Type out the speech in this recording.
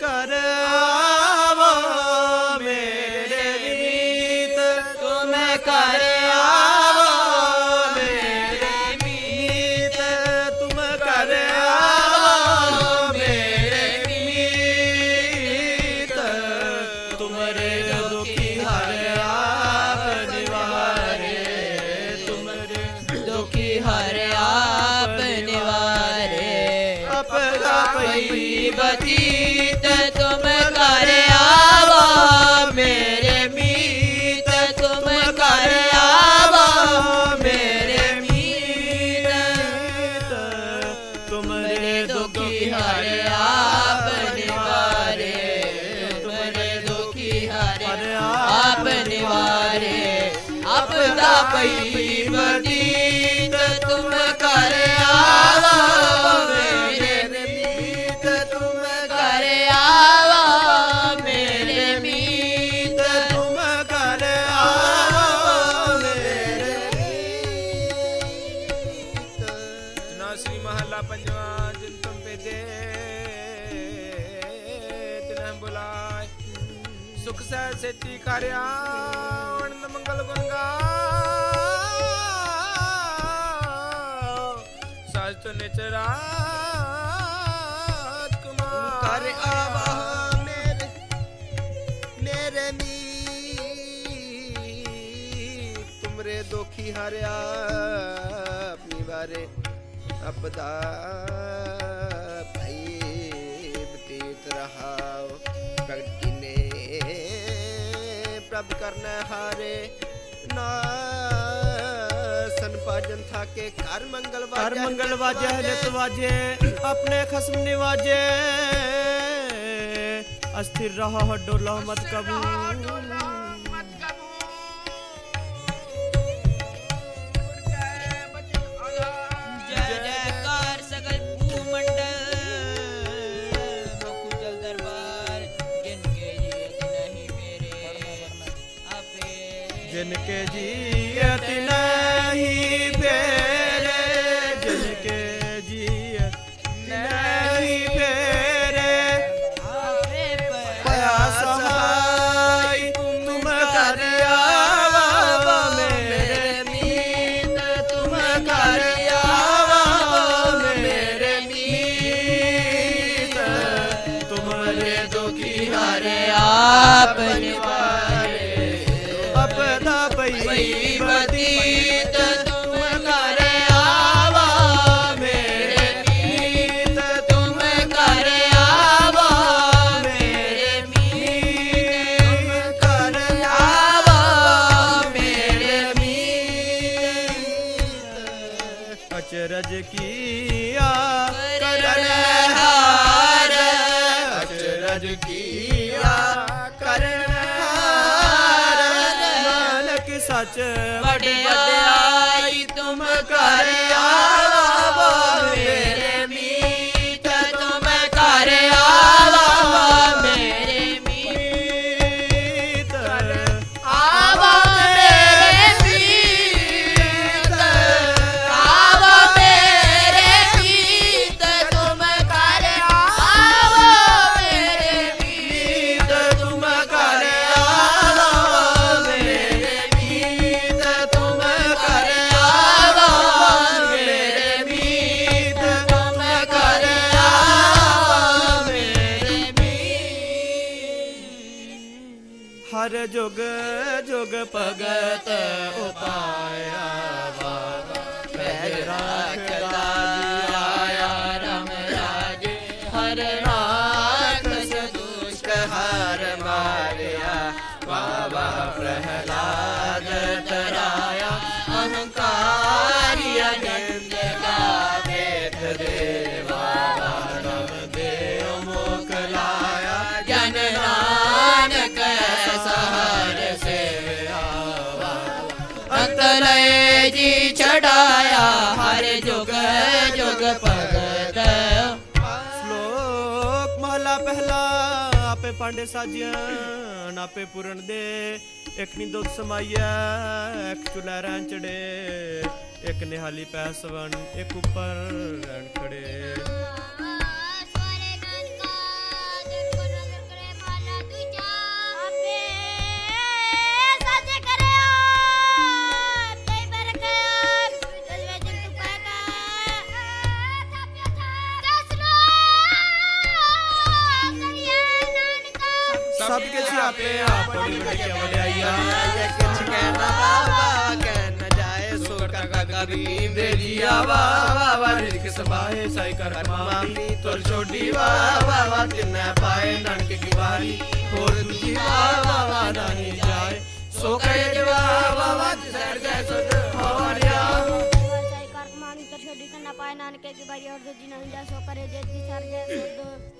ਕਰ ਆਵੋ, ਮੇਰੇ ਮੀਤ ਤੁਮ ਕਰ ਆਵੋ, ਮੇਰੇ ਮੀਤ ਤੁਮ ਕਰ ਆਵੋ, ਮੇਰੇ ਮੀਤ ਤੁਮਰੇ ਦੁਖੀ ਆਪਦਾ ਪਈ ਬਤੀਤ ਤੁਮ ਕਰ ਆਵਾ, ਮੇਰੇ ਮੀਤ ਤੁਮ ਕਰ ਆਵਾ, ਮੇਰੇ ਮੀਤ ਤੁਮਰੇ ਦੁਖੀ ਹਰ ਆਪ ਨਿਵਾਰੇ, ਤੁਮਰੇ ਦੁਖੀ ਹਰ ਆਪ ਨਿਵਾਰੇ ਆਪਦਾ ਪਈ ਬਤੀਤ ਮਹੱਲਾ ਪੰਜਵਾਂ ਜਿਨ ਤੁਮ ਭੇਜੇ ਤਿਨਹਿ ਬੁਲਾਏ। ਸੁਖ ਸਹਿ ਸੇਤੀ ਕਰਿਆ ਅਨੰਦ ਮੰਗਲ ਗੁਣ ਗਾਓ। ਸਾਜ ਤੋ ਨਿਚਰਾ ਕੁਮਾਰ ਕਰ ਆਵਾ ਮੇਰੇ ਮੇਰੇ ਮੀ ਤੁਮਰੇ ਦੁਖੀ ਹਰਿਆ, ਆਪਣੀ ਬਾਰੇ ਅਪਦਾ ਭਾਈ ਬਤੀਤ ਰਹਾਓ ਪ੍ਰਗਟ ਕੀਨੇ ਪ੍ਰਭ ਕਰਨਾ ਹਾਰੇ ਨਾ ਸਨ ਥਾਕੇ ਘਰ ਮੰਗਲ ਵਾਜੈ ਹਰ ਮੰਗਲ ਵਾਜੈ ਨਿਤ ਵਾਜੈ ਆਪਣੇ ਖਸਮ ਨਿਵਾਜੈ। ਅਸਥਿਰ ਰਹੋ ਹੱਡੋ ਮਤ ਕਬੂ ਆਪੇ ਜਿਨ ਕੇ ਅਪਦਾ ਪਈ ਬਤੀਤ ਤੁਮ ਕਰ ਆਵਾ ਮੇਰੇ ਮੀਤ ਤੁਮ ਕਰ ਆਵਾ ਮੇਰੇ ਮੀਤ ਤੁਮ ਕਰ ਆਵਾ ਮੇਰੇ ਮੀਤ। ਅਚਰਜ ਕੀਆ Yeah. ਹਰ ਜੁਗ ਜੁਗ ਭਗਤ ਉਪਾਇਆ ਜੀ ਛਡਾਇਆ ਹਰ ਜੁਗ ਜੁਗ ਭਗਤ। ਸ਼ਲੋਕ ਮਹਲਾ ਪਹਿਲਾ, ਆਪੇ ਪਾਂਡੇ ਸਾਜਿਆਨ ਆਪੇ ਪੂਰਨ ਦੇ, ਇੱਕ ਨੀ ਦੁੱਧ ਸਮਾਈਆ ਇੱਕ ਚੁਲਾ ਰਾਂ ਚੜੇ, ਇੱਕ ਨਿਹਾਲੀ ਪੈ ਸਵਨ ਇੱਕ ਉੱਪਰ ਰਹਿਣ ਖੜੇ। ਆਪੇ ਆਪ ਬੜੀ ਵੱਡੀ ਵਡਿਆਈਆ। ਜੇ ਕਿਛ ਕਹਿਣਾ ਬਾਬਾ ਕਹਿ ਨਾ ਜਾਏ ਸੋ ਕਰ ਕਰੀ ਦੇ ਜੀਆ ਵਾ ਵਾ ਵਾ ਰਿਜਕ ਸਬਾਏ ਸਾਈ ਕਰ ਮਾਮੀ ਤੁਰ ਛੋਡੀ ਵਾ। ਵਾ ਵਾ ਤਿੰਨਾ ਪਾਏ, ਨਾਨਕ ਕੀ ਵਾਰੀ ਹੋਰ ਦੂਜੀ ਵਾ। ਵਾ ਵਾ ਨਹੀਂ ਜਾਏ, ਸੋ ਕਹੇ ਜਵਾ। ਵਾ ਵਾ ਸੜ ਗਏ ਸੁਧ ਹਵਾਰਿਆ ਸਾਈ ਕਰ ਮਾਨੀ ਤਰ ਛੋਡੀ ਕੰਨਾ ਪਾਏ, ਨਾਨਕੇ ਕੀ ਬਾਰੀ ਔਰ ਦੂਜੀ ਨਾ ਜਾ ਸੋ ਕਰੇ ਜੇ ਦੀ ਸਰ ਜੇ ਸੁਧ